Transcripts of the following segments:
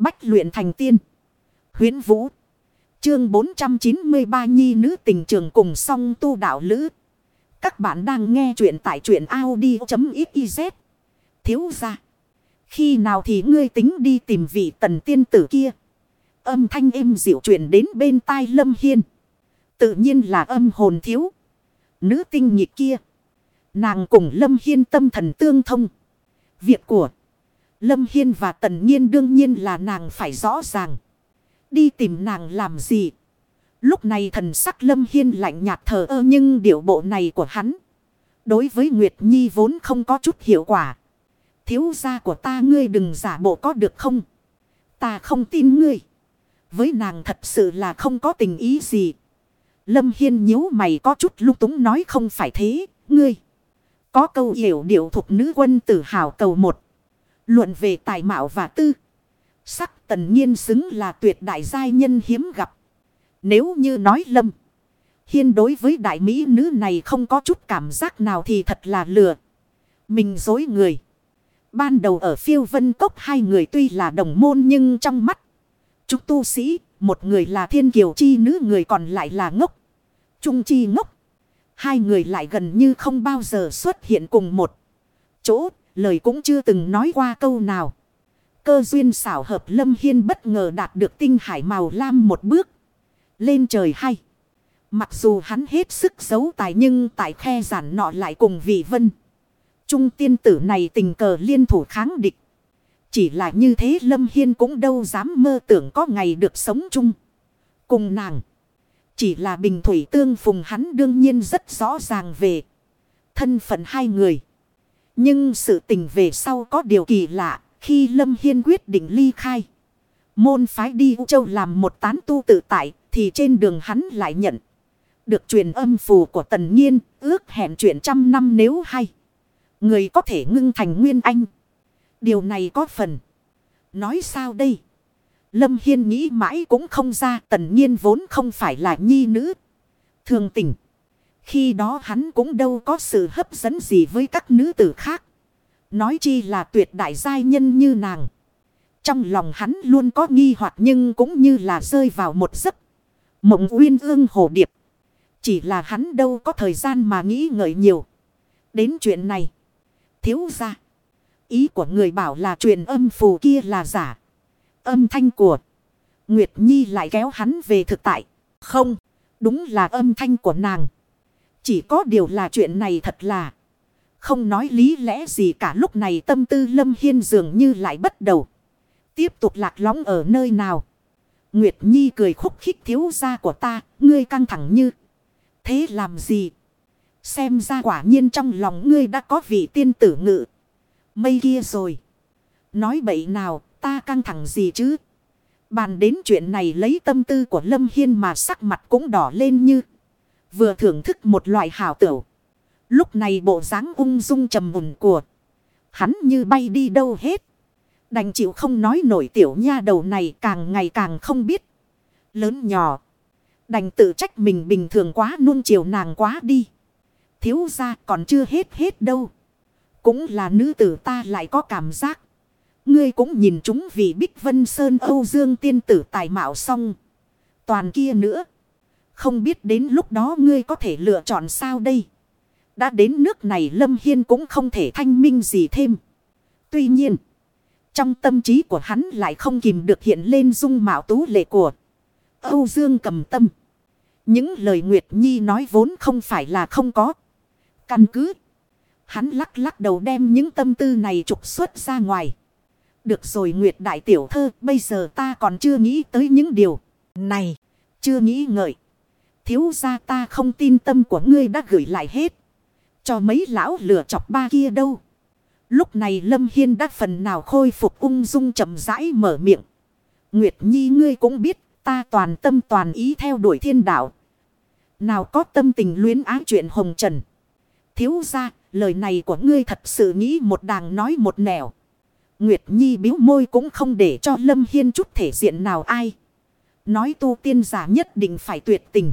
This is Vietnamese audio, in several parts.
Bách luyện thành tiên. Huyến Vũ. Chương 493 Nhi nữ tình trường cùng song tu đạo lữ. Các bạn đang nghe truyện tại truyện Audi.xyz. Thiếu ra. Khi nào thì ngươi tính đi tìm vị tần tiên tử kia. Âm thanh êm dịu truyền đến bên tai Lâm Hiên. Tự nhiên là âm hồn thiếu. Nữ tinh nhịp kia. Nàng cùng Lâm Hiên tâm thần tương thông. Việc của Lâm Hiên và Tần Nhiên đương nhiên là nàng phải rõ ràng. Đi tìm nàng làm gì? Lúc này thần sắc Lâm Hiên lạnh nhạt thờ ơ nhưng điệu bộ này của hắn. Đối với Nguyệt Nhi vốn không có chút hiệu quả. Thiếu gia của ta ngươi đừng giả bộ có được không? Ta không tin ngươi. Với nàng thật sự là không có tình ý gì. Lâm Hiên nhíu mày có chút lúc túng nói không phải thế, ngươi. Có câu hiểu điệu thuộc nữ quân tử hào cầu một. Luận về tài mạo và tư. Sắc tần nhiên xứng là tuyệt đại giai nhân hiếm gặp. Nếu như nói lâm. Hiên đối với đại mỹ nữ này không có chút cảm giác nào thì thật là lừa. Mình dối người. Ban đầu ở phiêu vân cốc hai người tuy là đồng môn nhưng trong mắt. Chúng tu sĩ, một người là thiên kiều chi nữ người còn lại là ngốc. Trung chi ngốc. Hai người lại gần như không bao giờ xuất hiện cùng một chỗ, lời cũng chưa từng nói qua câu nào. Cơ duyên xảo hợp Lâm Hiên bất ngờ đạt được tinh hải màu lam một bước. Lên trời hay. Mặc dù hắn hết sức giấu tài nhưng tại khe giản nọ lại cùng vị vân. Trung tiên tử này tình cờ liên thủ kháng địch. Chỉ là như thế Lâm Hiên cũng đâu dám mơ tưởng có ngày được sống chung. Cùng nàng. Chỉ là bình thủy tương phùng hắn đương nhiên rất rõ ràng về thân phận hai người. Nhưng sự tình về sau có điều kỳ lạ, khi Lâm Hiên quyết định ly khai. Môn phái đi U Châu làm một tán tu tự tại, thì trên đường hắn lại nhận. Được truyền âm phù của tần nhiên, ước hẹn chuyện trăm năm nếu hay. Người có thể ngưng thành nguyên anh. Điều này có phần. Nói sao đây? Lâm Hiên nghĩ mãi cũng không ra, tần nhiên vốn không phải là nhi nữ. Thường tình. Khi đó hắn cũng đâu có sự hấp dẫn gì với các nữ tử khác. Nói chi là tuyệt đại giai nhân như nàng. Trong lòng hắn luôn có nghi hoặc nhưng cũng như là rơi vào một giấc. Mộng uyên ương hồ điệp. Chỉ là hắn đâu có thời gian mà nghĩ ngợi nhiều. Đến chuyện này. Thiếu ra. Ý của người bảo là chuyện âm phù kia là giả. Âm thanh của Nguyệt Nhi lại kéo hắn về thực tại. Không, đúng là âm thanh của nàng. Chỉ có điều là chuyện này thật là không nói lý lẽ gì cả lúc này tâm tư Lâm Hiên dường như lại bắt đầu. Tiếp tục lạc lõng ở nơi nào. Nguyệt Nhi cười khúc khích thiếu gia của ta, ngươi căng thẳng như. Thế làm gì? Xem ra quả nhiên trong lòng ngươi đã có vị tiên tử ngự. Mây kia rồi. Nói bậy nào, ta căng thẳng gì chứ? Bàn đến chuyện này lấy tâm tư của Lâm Hiên mà sắc mặt cũng đỏ lên như. Vừa thưởng thức một loại hảo tửu. Lúc này bộ dáng ung dung trầm mùn của. Hắn như bay đi đâu hết. Đành chịu không nói nổi tiểu nha đầu này càng ngày càng không biết. Lớn nhỏ. Đành tự trách mình bình thường quá nuông chiều nàng quá đi. Thiếu ra còn chưa hết hết đâu. Cũng là nữ tử ta lại có cảm giác. Ngươi cũng nhìn chúng vì Bích Vân Sơn Âu Dương tiên tử tài mạo xong. Toàn kia nữa. Không biết đến lúc đó ngươi có thể lựa chọn sao đây. Đã đến nước này Lâm Hiên cũng không thể thanh minh gì thêm. Tuy nhiên. Trong tâm trí của hắn lại không kìm được hiện lên dung mạo tú lệ của Âu Dương cầm tâm. Những lời Nguyệt Nhi nói vốn không phải là không có. Căn cứ. Hắn lắc lắc đầu đem những tâm tư này trục xuất ra ngoài. Được rồi Nguyệt Đại Tiểu Thơ, bây giờ ta còn chưa nghĩ tới những điều này. Chưa nghĩ ngợi. Thiếu ra ta không tin tâm của ngươi đã gửi lại hết. Cho mấy lão lửa chọc ba kia đâu. Lúc này Lâm Hiên đã phần nào khôi phục ung dung chậm rãi mở miệng. Nguyệt Nhi ngươi cũng biết ta toàn tâm toàn ý theo đuổi thiên đạo. Nào có tâm tình luyến ái chuyện hồng trần. Thiếu ra, lời này của ngươi thật sự nghĩ một đàng nói một nẻo. Nguyệt Nhi biếu môi cũng không để cho Lâm Hiên chút thể diện nào ai. Nói tu tiên giả nhất định phải tuyệt tình.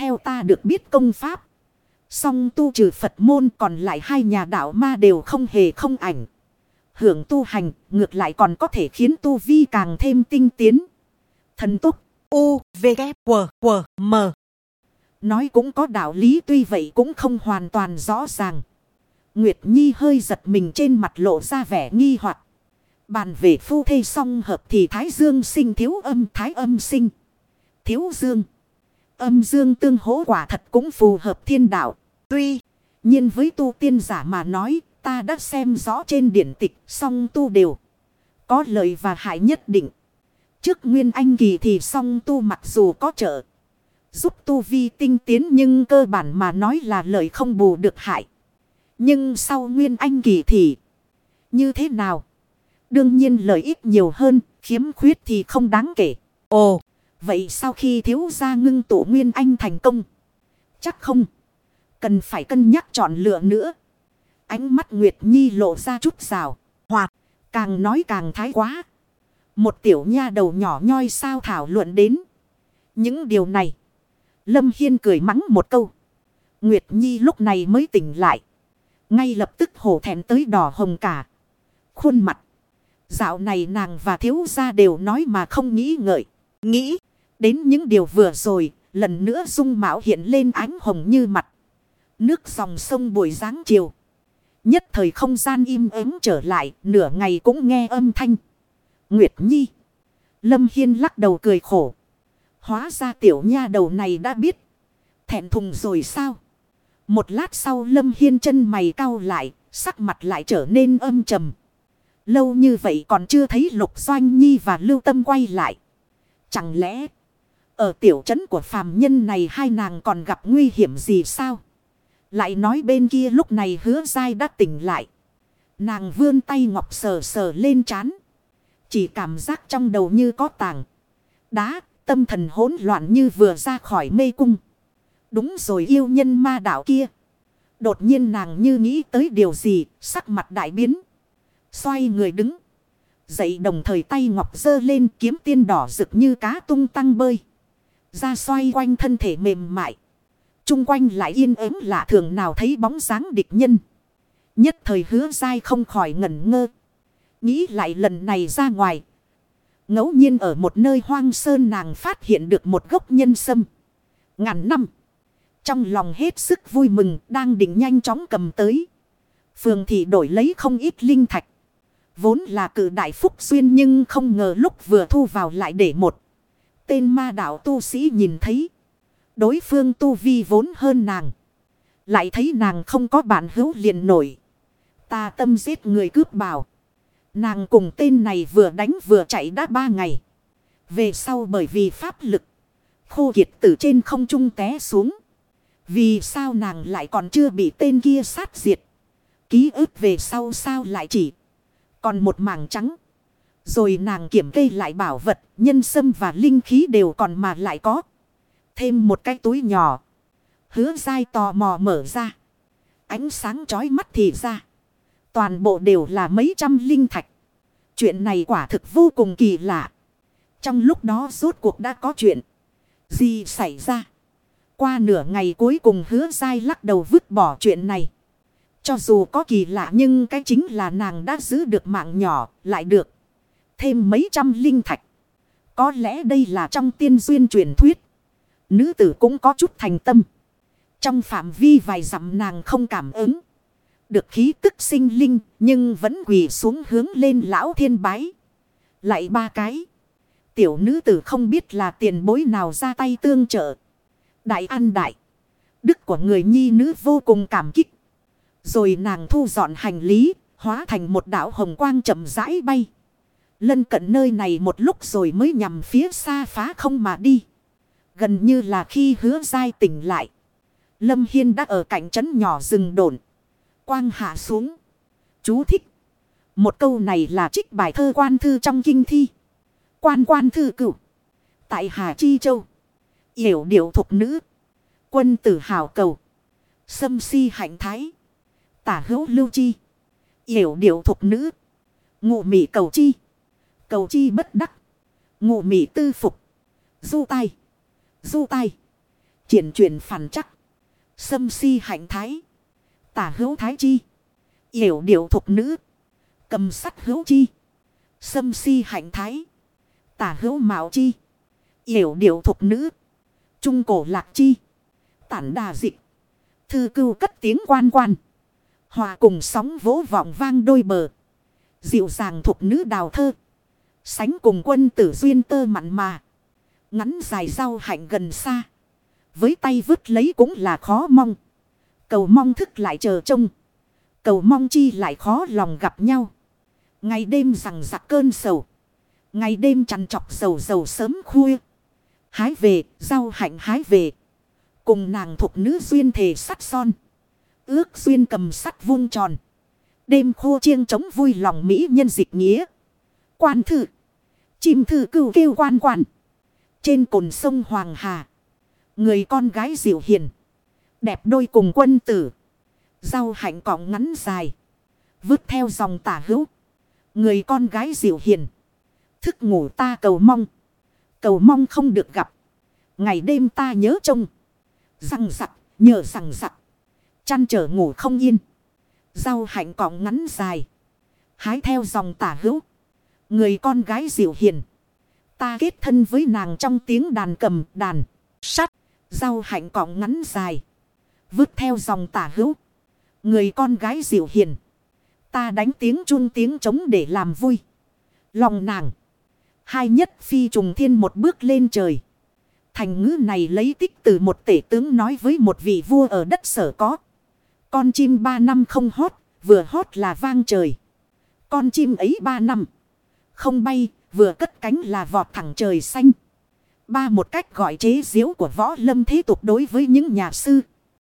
Theo ta được biết công pháp. Song tu trừ Phật môn còn lại hai nhà đạo ma đều không hề không ảnh. Hưởng tu hành ngược lại còn có thể khiến tu vi càng thêm tinh tiến. Thần túc. U, V, K, W, W, M. Nói cũng có đạo lý tuy vậy cũng không hoàn toàn rõ ràng. Nguyệt Nhi hơi giật mình trên mặt lộ ra vẻ nghi hoặc Bàn về phu thê song hợp thì thái dương sinh thiếu âm thái âm sinh. Thiếu dương. Âm dương tương hỗ quả thật cũng phù hợp thiên đạo. Tuy nhiên với tu tiên giả mà nói ta đã xem rõ trên điển tịch song tu đều. Có lợi và hại nhất định. Trước nguyên anh kỳ thì song tu mặc dù có trợ. Giúp tu vi tinh tiến nhưng cơ bản mà nói là lợi không bù được hại. Nhưng sau nguyên anh kỳ thì như thế nào? Đương nhiên lợi ích nhiều hơn, khiếm khuyết thì không đáng kể. Ồ, vậy sau khi thiếu gia ngưng tụ nguyên anh thành công? Chắc không. Cần phải cân nhắc chọn lựa nữa. Ánh mắt Nguyệt Nhi lộ ra chút rào. Hoặc, càng nói càng thái quá. Một tiểu nha đầu nhỏ nhoi sao thảo luận đến. Những điều này. Lâm Hiên cười mắng một câu. Nguyệt Nhi lúc này mới tỉnh lại. Ngay lập tức hổ thẹn tới đỏ hồng cả. Khuôn mặt. Dạo này nàng và thiếu gia đều nói mà không nghĩ ngợi. Nghĩ đến những điều vừa rồi. Lần nữa dung mạo hiện lên ánh hồng như mặt. Nước dòng sông buổi dáng chiều. Nhất thời không gian im ắng trở lại. Nửa ngày cũng nghe âm thanh. Nguyệt Nhi. Lâm Hiên lắc đầu cười khổ. Hóa ra tiểu nha đầu này đã biết. Thẹn thùng rồi sao? Một lát sau Lâm Hiên chân mày cau lại. Sắc mặt lại trở nên âm trầm. Lâu như vậy còn chưa thấy Lục Doanh Nhi và Lưu Tâm quay lại. Chẳng lẽ ở tiểu trấn của phàm nhân này hai nàng còn gặp nguy hiểm gì sao? Lại nói bên kia lúc này hứa dai đã tỉnh lại. Nàng vươn tay ngọc sờ sờ lên chán. Chỉ cảm giác trong đầu như có tàng. Đá, tâm thần hỗn loạn như vừa ra khỏi mê cung. Đúng rồi yêu nhân ma đạo kia. Đột nhiên nàng như nghĩ tới điều gì, sắc mặt đại biến. Xoay người đứng. Dậy đồng thời tay ngọc dơ lên kiếm tiên đỏ rực như cá tung tăng bơi. Ra xoay quanh thân thể mềm mại. Trung quanh lại yên ắng lạ thường nào thấy bóng dáng địch nhân. Nhất thời hứa dai không khỏi ngẩn ngơ. Nghĩ lại lần này ra ngoài. ngẫu nhiên ở một nơi hoang sơn nàng phát hiện được một gốc nhân sâm. Ngàn năm. Trong lòng hết sức vui mừng, đang định nhanh chóng cầm tới. Phường thị đổi lấy không ít linh thạch. Vốn là cử đại phúc xuyên nhưng không ngờ lúc vừa thu vào lại để một. Tên ma đạo tu sĩ nhìn thấy. Đối phương tu vi vốn hơn nàng. Lại thấy nàng không có bản hữu liền nổi. Ta tâm giết người cướp bảo. Nàng cùng tên này vừa đánh vừa chạy đã ba ngày. Về sau bởi vì pháp lực. Khô kiệt từ trên không trung té xuống. Vì sao nàng lại còn chưa bị tên kia sát diệt. Ký ức về sau sao lại chỉ. Còn một mảng trắng. Rồi nàng kiểm kê lại bảo vật. Nhân sâm và linh khí đều còn mà lại có. Thêm một cái túi nhỏ. Hứa dai tò mò mở ra. Ánh sáng chói mắt thì ra. Toàn bộ đều là mấy trăm linh thạch. Chuyện này quả thực vô cùng kỳ lạ. Trong lúc đó rốt cuộc đã có chuyện. Gì xảy ra? Qua nửa ngày cuối cùng hứa dai lắc đầu vứt bỏ chuyện này. Cho dù có kỳ lạ nhưng cái chính là nàng đã giữ được mạng nhỏ, lại được. Thêm mấy trăm linh thạch. Có lẽ đây là trong tiên duyên truyền thuyết. Nữ tử cũng có chút thành tâm. Trong phạm vi vài dặm nàng không cảm ứng. Được khí tức sinh linh nhưng vẫn quỳ xuống hướng lên lão thiên bái. Lại ba cái. Tiểu nữ tử không biết là tiền bối nào ra tay tương trợ. Đại an đại. Đức của người nhi nữ vô cùng cảm kích. Rồi nàng thu dọn hành lý, hóa thành một đảo hồng quang chậm rãi bay. Lân cận nơi này một lúc rồi mới nhằm phía xa phá không mà đi. Gần như là khi hứa dai tỉnh lại. Lâm Hiên đã ở cạnh trấn nhỏ rừng đồn. Quang hạ xuống. Chú thích. Một câu này là trích bài thơ quan thư trong kinh thi. Quan quan thư cửu. Tại Hà Chi Châu. Yểu điệu thục nữ. Quân tử hào cầu. Sâm si hạnh thái. Tả hữu lưu chi. Yểu điệu thục nữ. Ngụ mị cầu chi. Cầu chi bất đắc. Ngụ mị tư phục. Du tay. Du tay. Triển chuyển phản chắc. xâm si hạnh thái. Tả hữu thái chi. Yểu điệu thục nữ. Cầm sắt hữu chi. xâm si hạnh thái. Tả hữu mạo chi. Yểu điệu thục nữ. Trung cổ lạc chi. Tản đà dịch. Thư cưu cất tiếng quan quan. Hòa cùng sóng vỗ vọng vang đôi bờ. Dịu dàng thục nữ đào thơ. Sánh cùng quân tử duyên tơ mặn mà. Ngắn dài rau hạnh gần xa. Với tay vứt lấy cũng là khó mong. Cầu mong thức lại chờ trông. Cầu mong chi lại khó lòng gặp nhau. Ngày đêm rằng giặc cơn sầu. Ngày đêm chăn chọc sầu sầu sớm khuya. Hái về, rau hạnh hái về. Cùng nàng thuộc nữ duyên thề sắt son. Ước duyên cầm sắt vung tròn. Đêm khô chiêng trống vui lòng Mỹ nhân dịch nghĩa. Quan thử. Chim thư cưu kêu quan quản. Trên cồn sông Hoàng Hà. Người con gái dịu hiền. Đẹp đôi cùng quân tử. Rau hạnh cọng ngắn dài. Vứt theo dòng tả hữu. Người con gái dịu hiền. Thức ngủ ta cầu mong. Cầu mong không được gặp. Ngày đêm ta nhớ trông. Răng rặc, nhờ răng rặc. Chăn trở ngủ không yên. Rau hạnh cọng ngắn dài. Hái theo dòng tả hữu. Người con gái dịu hiền. Ta kết thân với nàng trong tiếng đàn cầm đàn. Sắt. Rau hạnh cọng ngắn dài. Vứt theo dòng tả hữu. Người con gái dịu hiền. Ta đánh tiếng chun tiếng trống để làm vui. Lòng nàng. Hai nhất phi trùng thiên một bước lên trời. Thành ngữ này lấy tích từ một tể tướng nói với một vị vua ở đất sở có. Con chim ba năm không hót, vừa hót là vang trời. Con chim ấy ba năm. Không bay, vừa cất cánh là vọt thẳng trời xanh. Ba một cách gọi chế diễu của võ lâm thế tục đối với những nhà sư.